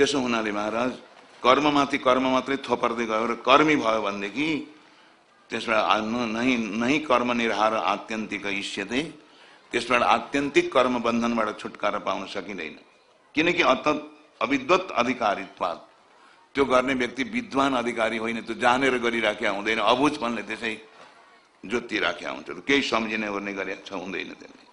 त्यसो हुनाले महाराज कर्ममाथि कर्म मात्रै थोपर्दै गयो र कर्मी भयो भनेदेखि त्यसबाट नै नै कर्म निर्हार आत्यन्तिक इष्यते त्यसबाट आत्यन्तिक कर्म बन्धनबाट छुटकारा पाउन सकिँदैन। किनकि अत अविद्वत अधिकारित्वाद त्यो गर्ने व्यक्ति विद्वान अधिकारी होइन त्यो जानेर गरिराखेका हुँदैन अबुझपनले त्यसै जोतिराखेका हुन्छ। केही सम्झिने ओर्ने गरेको छ हुँदैन त्यसले।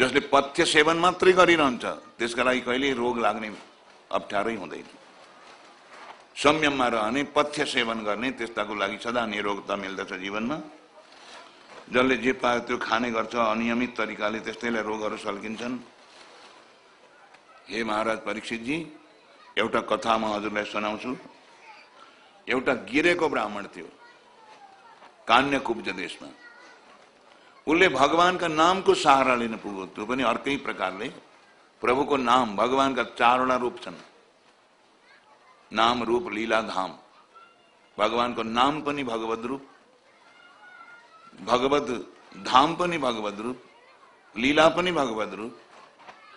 जसले पथ्य सेवन मात्रै गरिरहन्छ त्यसका लागि कहिले रोग लाग्ने अप्ठ्यारै हुँदैन। संयममा रहने पथ्य सेवन गर्ने त्यस्ताको लागि सदा निरोगता मिल्दछ जीवनमा। जसले जे पायो त्यो खाने गर्छ अनियमित तरिकाले त्यस्तैलाई रोगहरू सल्किन्छन्। हे महाराज परीक्षितजी एउटा कथा म हजुरलाई सुनाउँछु। एउटा गिरेको ब्राह्मण थियो कान्य कुब्ज देशमा। उसले भगवानका नामको सहारा लिन पुग्यो त्यो पनि अर्कै प्रकारले प्रभुको नाम भगवानका चारवटा रूप छन् नाम रूप लीला धाम। भगवान को नाम पनि भगवत रूप। भगवत धाम पनि भगवत रूप। लीला पनि भगवत रूप।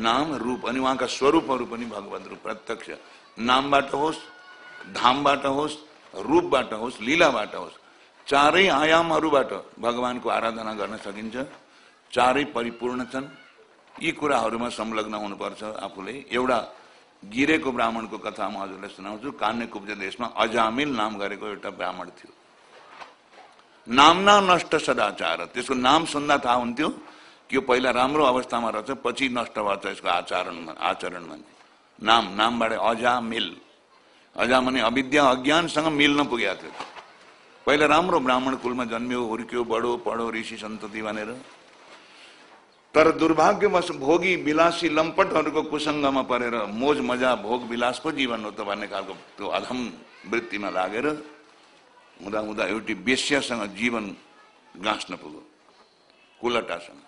नाम रूप अनि उहाँका स्वरूपहरू पनि भगवत रूप। प्रत्यक्ष। नाम नामबाट होस् धामबाट होस् रूपबाट होस् लीलाबाट होस् चारै आयामहरूबाट भगवानको आराधना गर्न सकिन्छ चारै परिपूर्ण छन् यी कुराहरूमा संलग्न हुनुपर्छ आफूले। एउटा गिरेको ब्राह्मणको कथा म हजुरलाई सुनाउँछु। कान्य कुब्ज देशमा अजामिल नाम गरेको एउटा ब्राह्मण थियो। नामना नष्ट सदाचार। त्यसको नाम सुन्दा थाहा हुन्थ्यो कि यो पहिला राम्रो अवस्थामा रहेछ पछि नष्ट भएछ यसको आचरण आचरण भन्ने। नाम नामबाट अजामिल। अजा भने अविद्या अज्ञानसँग मिल्न पुगेको थियो। पहिला राम्रो ब्राह्मण कुलमा जन्मियो हुर्क्यो बडो पढो ऋषि सन्तति भनेर। तर दुर्भाग्यवश भोगी विलासी लम्पटहरूको कुसङ्गमा परेर मोज मज़ा भोग विलासको जीवन हो त भन्ने खालको त्यो अधम वृत्तिमा लागेर हुँदा हुँदा एउटी बेस्यासँग जीवन गाँच्न पुग्यो कुलटासँग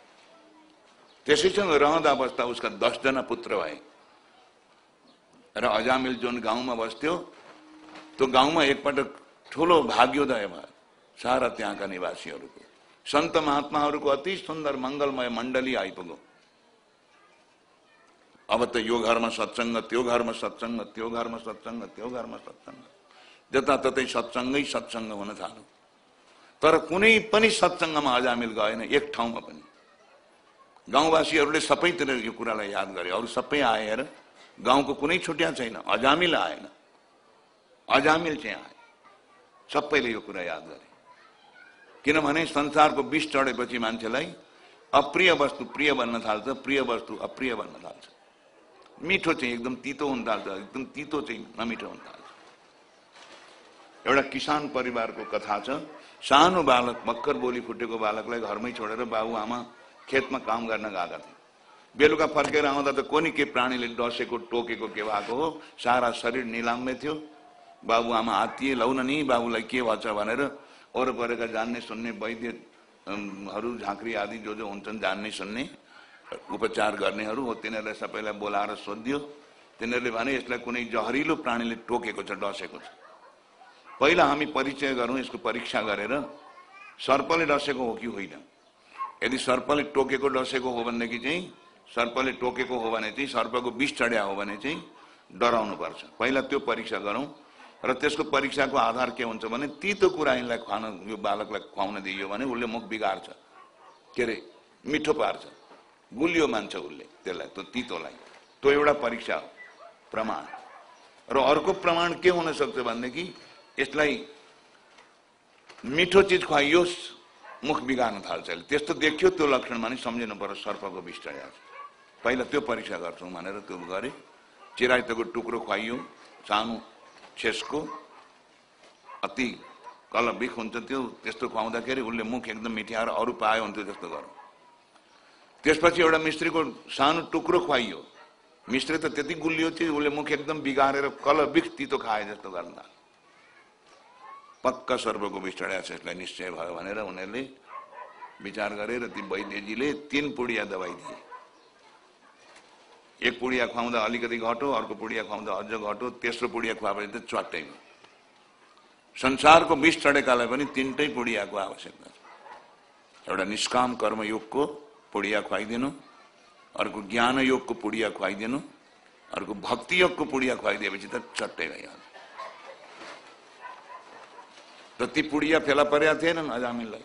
त्यसैसँग रहँदा बस्दा उसका दसजना पुत्र भए र अजामिल जुन गाउँमा बस्थ्यो त्यो गाउँमा एकपटक ठुलो भाग्योदय भयो सारा त्यहाँका निवासीहरूको सन्त महात्माहरूको अति सुन्दर मङ्गलमय मण्डली आइपुग्यो अब त यो घरमा सत्सङ्ग त्यो घरमा सत्सङ्ग त्यो घरमा सत्सङ्ग त्यो घरमा सत्सङ्ग जताततै सत्सङ्गै सत्सङ्ग हुन थाल्यो तर कुनै पनि सत्सङ्गमा अजामिल गएन एक ठाउँमा पनि गाउँवासीहरूले सबैतिर यो कुरालाई याद गरे अरू सबै आएर गाउँको कुनै छुट्या छैन अजामिल आएन अजामिल चाहिँ आए सबैले यो कुरा याद गरे किनभने संसारको विष चढेपछि मान्छेलाई अप्रिय वस्तु प्रिय बन्न थाल्छ प्रिय वस्तु अप्रिय बन्न थाल्छ। मिठो चाहिँ एकदम तितो हुन थाल्छ एकदम तितो चाहिँ नमिठो हुन थाल्छ। एउटा किसान परिवारको कथा छ सानो बालक भर्खर बोली फुटेको बालकलाई घरमै छोडेर बाबु आमा खेतमा काम गर्न गएका थिए। बेलुका फर्केर आउँदा त कोनी के प्राणीले डसेको टोकेको के भएको हो सारा शरीर निलाम्य थियो। बाबुआमा हात्तिए लौ नि बाबुलाई के भन्छ? भनेर वरपरका जान्ने सुन्ने वैद्यहरू झाँक्री आदि जो जो हुन्छन् जान्ने सुन्ने उपचार गर्नेहरू हो तिनीहरूलाई सबैलाई बोलाएर सोधियो तिनीहरूले भने यसलाई कुनै जहरिलो प्राणीले टोकेको छ डसेको छ पहिला हामी परिचय गरौँ यसको परीक्षा गरेर सर्पले डसेको हो कि होइन यदि सर्पले टोकेको डसेको हो भनेदेखि चाहिँ सर्पले टोकेको हो भने चाहिँ सर्पको विष चढ्या हो भने चाहिँ डराउनु पर्छ पहिला त्यो परीक्षा गरौँ र त्यसको परीक्षाको आधार के हुन्छ भने तितो कुरा यिनलाई खुवाउन यो बालकलाई खुवाउन दिइयो भने उसले मुख बिगार्छ। के अरे? मिठो पार्छ। गुलियो मान्छ उसले त्यसलाई त्यो तितोलाई। त्यो एउटा परीक्षा प्रमाण। र अर्को प्रमाण के हुन सक्छ भनेदेखि यसलाई मिठो चिज खुवाइयोस् मुख बिगार्न थाल्छ त्यस्तो देखियो त्यो लक्षणमा नि सम्झिनु पर्यो सर्पको विष पहिला त्यो परीक्षा गर्छौँ भनेर त्यो गरे। चिराइतको टुक्रो खुवाइयो सानो छेसको अति कलबिक हुन्छ त्यो त्यस्तो खुवाउँदाखेरि उसले मुख एकदम मिठ्याएर अरू पायो हुन्थ्यो जस्तो गरौँ त्यसपछि एउटा मिस्त्रीको सानो टुक्रो खुवाइयो मिस्त्री त त्यति गुलियो थियो उसले मुख एकदम बिगारेर कलबिक तितो खाए जस्तो गर्दा पक्का सर्वको विष चढाएको छ यसलाई निश्चय भयो भनेर उनीहरूले विचार गरेर ती वैद्यजीले तिन पुडिया दबाई दिए एक पुडिया खुवाउँदा अलिकति घटो अर्को पुडिया खुवाउँदा अझ घटो तेस्रो पुडिया खुवाएपछि त च्वाट्टै संसारको विष चढेकालाई पनि तिनटै पुडियाको आवश्यकता छ। एउटा निष्काम कर्मयोगको पुडिया खुवाइदिनु अर्को ज्ञान योगको पुडिया खुवाइदिनु अर्को भक्तियोगको पुडिया खुवाइदिएपछि त चट्टै भइहाल्छ त ती पुडिया फेला परेका थिएनन् अजामिललाई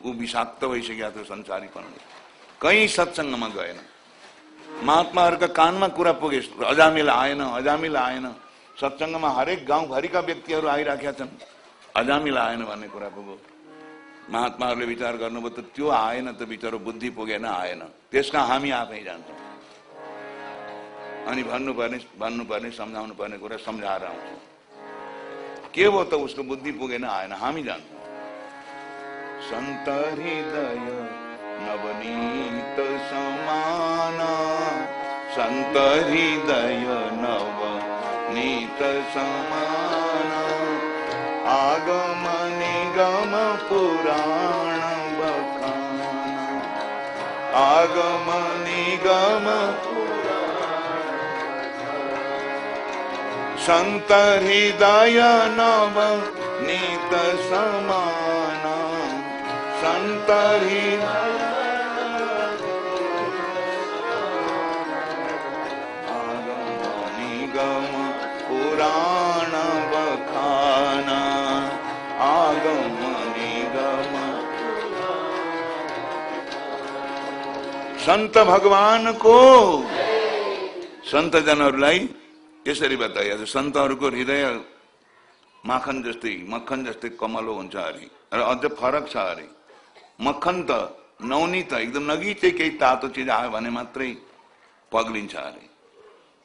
ऊ विषाक्त भइसकेका थियो संसारीपनले। कहीँ सत्सङ्गमा गएन महात्माहरूका कानमा कुरा पुगे अजामिल आएन अजामिल आएन। सत्सङ्गमा हरेक गाउँभरिका व्यक्तिहरू आइराखेका छन्। अजामिल आएन भन्ने कुरा पुग्यो। महात्माहरूले विचार गर्नुभयो त त्यो आएन त बिचरो बुद्धि पुगेन आएन। त्यसका हामी आफै जान्छौँ। अनि भन्नुपर्ने भन्नुपर्ने सम्झाउनु पर्ने कुरा सम्झाएर आउँछौँ। के भयो त उसको बुद्धि पुगेन आएन? हामी जान्छौँ। सन्त हृदय नवनीत समान सन्त हृदय नवनीत समान। आगम निगम पुराण बखान। आगम निगम संत हृदय नव नीत समान। संत हृदय आगम निगम पुराण बखान संत भगवानको सन्तजनहरूलाई यसरी बताइएको छ सन्तहरूको हृदय माखन जस्तै मक्खन जस्तै कमलो हुन्छ अरे अझ फरक अरे। मक्खन त नौनी त एकदम नगिचै केही तातो चिज आयो भने मात्रै पग्लिन्छ अरे।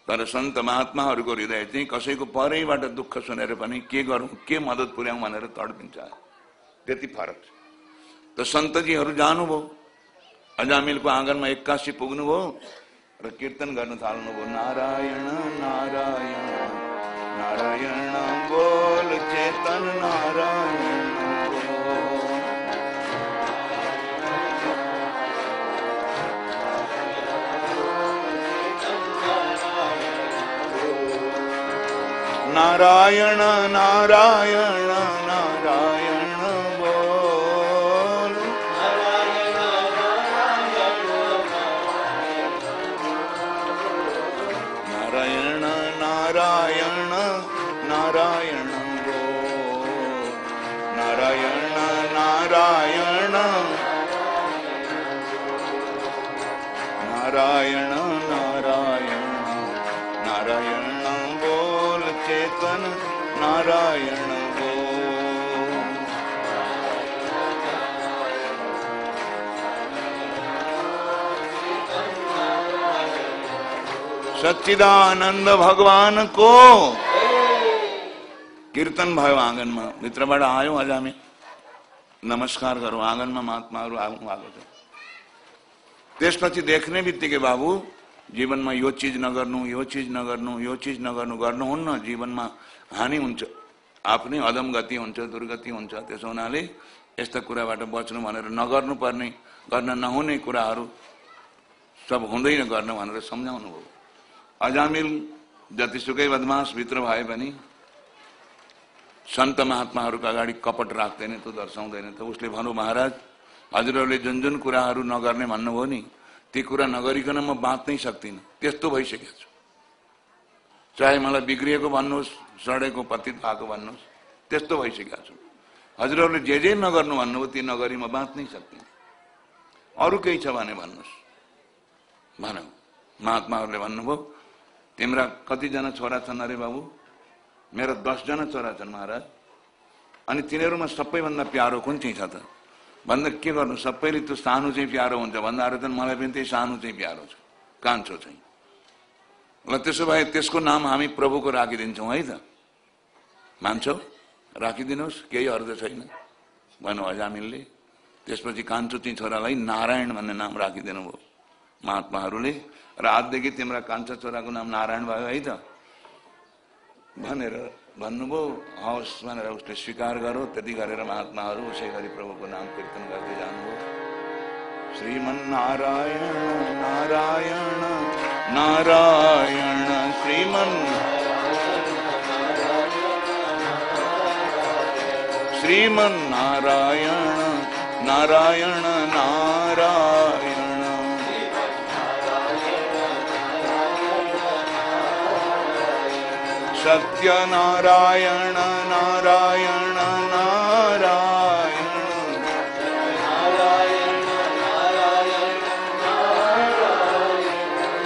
तर सन्त महात्माहरूको हृदय चाहिँ कसैको परैबाट दुःख सुनेर पनि के गरौँ के मद्दत पुर्याउँ भनेर तडपिन्छ त्यति फरक छ। त सन्तजीहरू जानुभयो। अजामिलको आँगनमा एक्कासी पुग्नुभयो र कीर्तन गर्न थाल्नुभयो। नारायण नारायण नारायण बोल चेतन नारायण। नारायण नारायण नारायण बोल नारायण नारायण नारायण बोल नारायण नारायण नारायण नारायण बोल सच्चिदानंद भगवानको कीर्तन भयो आँगनमा भित्रबाट आयो आज हामी नमस्कार गरौँ आँगनमा महात्माहरू आउनु भएको छ त्यसपछि देख्ने बित्तिकै बाबु जीवनमा यो चिज नगर्नु यो चिज नगर्नु यो चिज नगर्नु गर्नुहुन्न जीवनमा हानि हुन्छ। आफ्नै अदम गति हुन्छ दुर्गति हुन्छ त्यसो हुनाले यस्ता कुराबाट बच्नु भनेर नगर्नु पर्ने गर्न नहुने कुराहरू सब हुँदैन गर्न भनेर सम्झाउनु भयो अजामिल जतिसुकै बदमास भित्र भए पनि सन्त महात्माहरूको अगाडि कपट राख्दैन त दर्शाउँदैन। त उसले भनौँ महाराज हजुरहरूले जुन जुन कुराहरू नगर्ने भन्नुभयो नि ती कुरा नगरिकन म बाँच्नै सक्दिनँ। त्यस्तो भइसकेको छु। चाहे मलाई बिग्रिएको भन्नुहोस् सडेको पतित भएको भन्नुहोस् त्यस्तो भइसकेको छु। हजुरहरूले जे जे नगर्नु भन्नुभयो ती नगरी म बाँच्नै सक्दिनँ। अरू केही छ भने भन्नुहोस् भनौँ। महात्माहरूले भन्नुभयो तिम्रा कतिजना छोरा छन् अरे बाबु? मेरा दसजना छोरा छन् महाराज। अनि तिनीहरूमा सबैभन्दा प्यारो कुन चाहिँ छ त? भन्दा के गर्नु? सबैले त्यो सानो चाहिँ प्यारो हुन्छ। भन्दा अरू त मलाई पनि त्यही सानो चाहिँ प्यारो छ। कान्छो चाहिँ। ल त्यसो भए त्यसको नाम हामी प्रभुको राखिदिन्छौँ है त? मान्छौ? राखिदिनुहोस् केही अर्थ छैन। भन्नु अजामिलले त्यसपछि कान्छो चाहिँ छोरालाई नारायण भन्ने नाम राखिदिनु भयो महात्माहरूले। र आजदेखि तिम्रा कान्छा छोराको नाम नारायण भयो है त? भनेर भन्नुभयो हवस् भनेर उसले स्वीकार गरो त्यति गरेर महात्माहरू उसै गरी प्रभुको नाम कीर्तन गर्दै जानुभयो। श्रीमन्नारायण नारायण नारायण। श्रीमन् श्रीमन्नारायण नारायण नारायण। सत्यनारायण नारायण नारायण।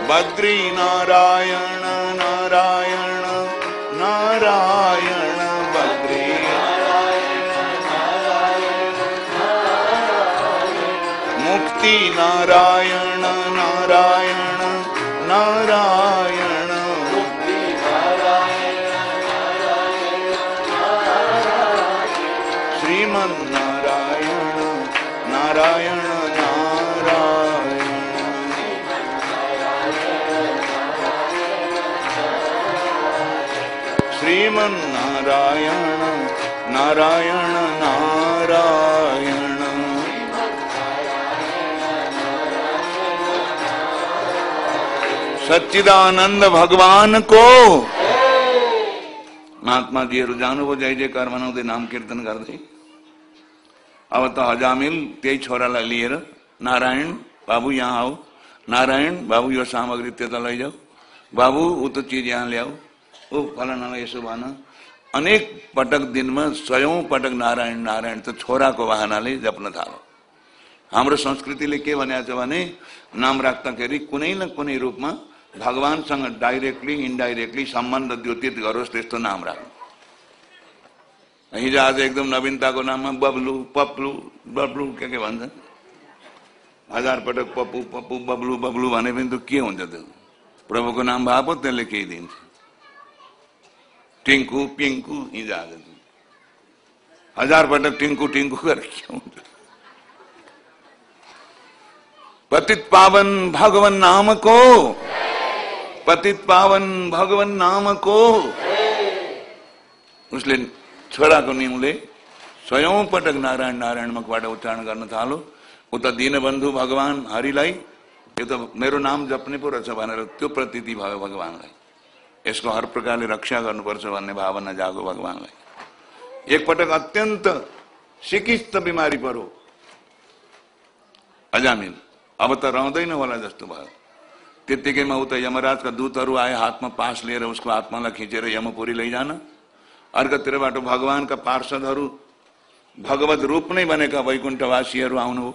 बद्री नारायण नारायण नारायण बद्री। मुक्ति नारायण नारायण नारायण। श्रीमन नारायण नारायण नारायण। नमन नारायण नारायण नारायण। सच्चिदानंद भगवान को महात्मा जी रुझान वो जय जयकार मनो दे नाम कीर्तन कर दे। अब तो हजामिल ते छोरा ला लिए नारायण, बाबू यहाँ आओ। नारायण, बाबू यो सामग्री तेता लाई जाओ। बाबू, वो तो चीज़ यहाँ ले आओ। ऊ फलानालाई यसो भन अनेक पटक दिनमा सयौं पटक नारायण नारायण त छोराको वाहनाले जप्न थालो हाम्रो संस्कृतिले के भनेको छ भने नाम राख्दाखेरि कुनै न कुनै रूपमा भगवान्सँग डाइरेक्टली इन्डाइरेक्टली सम्बन्ध द्योतित गरोस् त्यस्तो नाम राख्नु हिजो आज एकदम नवीनताको नाममा बब्लु पप्लु बब्लु के के भन्छन् हजार पटक पप्पु पप्पु बब्लु बब्लु भने पनि त के हुन्छ त्यो प्रभुको नाम भए पो त्यसले केही दिन्छ टिङ्कु पिङ्कु हजार पटक टिङ्कु टिङ्कु गरेर के हुन्छ पतित पावन भगवन नाम को पतित पावन भगवन नाम को उसले छोराको निहुले स्वयं पटक नारायण नारायण मुखबाट उच्चारण गर्न थालो। उता दीनबन्धु भगवान हरिलाई यो त मेरो नाम जप्ने पो रहेछ भनेर त्यो प्रतीति भयो भगवान्लाई। यसको हर प्रकारले रक्षा गर्नुपर्छ भन्ने भावना जागो भगवान्लाई एकपटक अत्यन्त सिकिस्त बिमारी परो अजामिल, अब त रहँदैन होला जस्तो भयो त्यत्तिकैमा उता यमराजका दूतहरू आए हातमा पास लिएर उसको आत्मालाई खिचेर यमपुरी लैजान अर्कोतिरबाट भगवानका पार्षदहरू भगवत रूप नै बनेका वैकुण्ठवासीहरू आउनु हो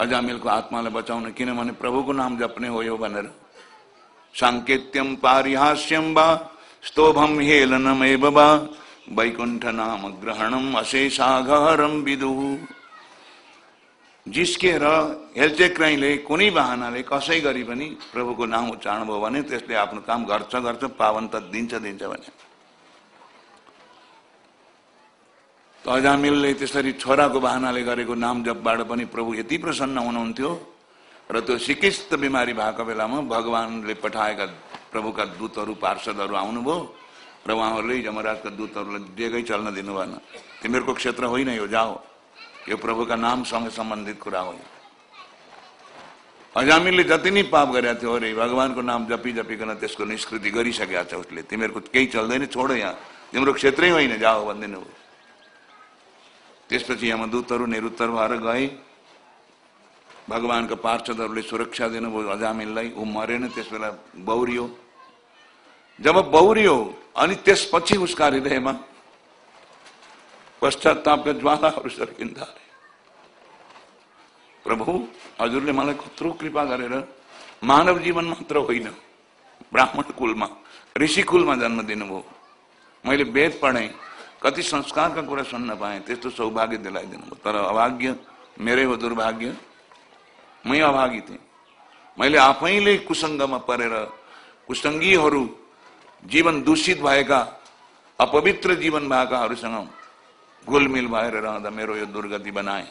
अजामिलको आत्मालाई बचाउन किनभने प्रभुको नाम जप्ने हो, यो भनेर साङ्केत्यम पारिहास्यम वा स्तोभम हेलनमेव वा वैकुण्ठ नाम ग्रहणम अशेषाघरम विदुः जिस्केर हेलचेक्राइले कुनै बाहनाले कसै गरी पनि प्रभुको नाम उच्चारण भयो भने त्यसले आफ्नो काम गर्छ गर्छ पावन त दिन्छ दिन्छ भने अजामिलले त्यसरी छोराको बाहनाले गरेको नाम जपबाट पनि प्रभु यति प्रसन्न हुनुहुन्थ्यो त्यो सिकिस्त बिमारी भएको बेलामा भगवान्ले पठाएका प्रभुका दूतहरू, पार्षदहरू आउनुभयो र उहाँहरूले जमराजका दूतहरूलाई डेगै चल्न दिनु भएन तिमीहरूको क्षेत्र होइन यो, जाओ। यो प्रभुका नामसँग सम्बन्धित कुरा हो अजामिलले जति नै पाप गरेका थियो, अरे भगवान्को नाम जपी जपिकन त्यसको निष्कृति गरिसकेका छ उसले। तिमीहरूको केही चल्दैन, छोड यहाँ। तिम्रो क्षेत्रै होइन, जाओ भनिदिनु त्यसपछि यमदूतहरू निरुत्तर भएर गए। भगवान्का पार्षदहरूले सुरक्षा दिनुभयो अजामिललाई ऊ मरेन त्यस बेला बौरियो जब बौरियो अनि त्यसपछि उसका हृदयमा पश्चातापका ज्वालाहरू सर्किन थाले प्रभु हजुरले मलाई कत्रो कृपा गरेर मानव जीवन मात्र होइन ब्राह्मण कुलमा ऋषि कुलमा जन्म दिनुभयो। मैले वेद पढेँ कति संस्कारका कुरा सुन्न पाएँ त्यस्तो सौभाग्य दिलाइदिनु भयो तर अभाग्य मेरै हो दुर्भाग्य। मै अभागी थिएँ मैले आफैले कुसङ्गमा परेर कुसङ्गीहरू जीवन दूषित भएका अपवित्र जीवन भएकाहरूसँग घुलमिल भएर रहँदा मेरो यो दुर्गति बनाए।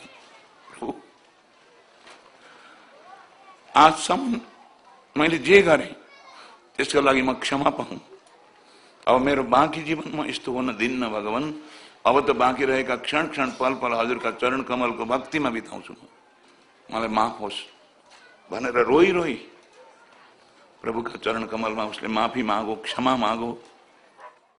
आजसम्म मैले जे गरेँ त्यसको लागि म क्षमा पाऊँ। अब मेरो बाँकी जीवनमा यस्तो हुन दिन्न भगवान। अब त बाँकी रहेका क्षण क्षण पल पल हजुरका चरण कमलको भक्तिमा बिताउँछु म। मलाई माफ होस्। भनेर रोई रोई प्रभुका चरण कमलमा उसले माफी मागो क्षमा मागो।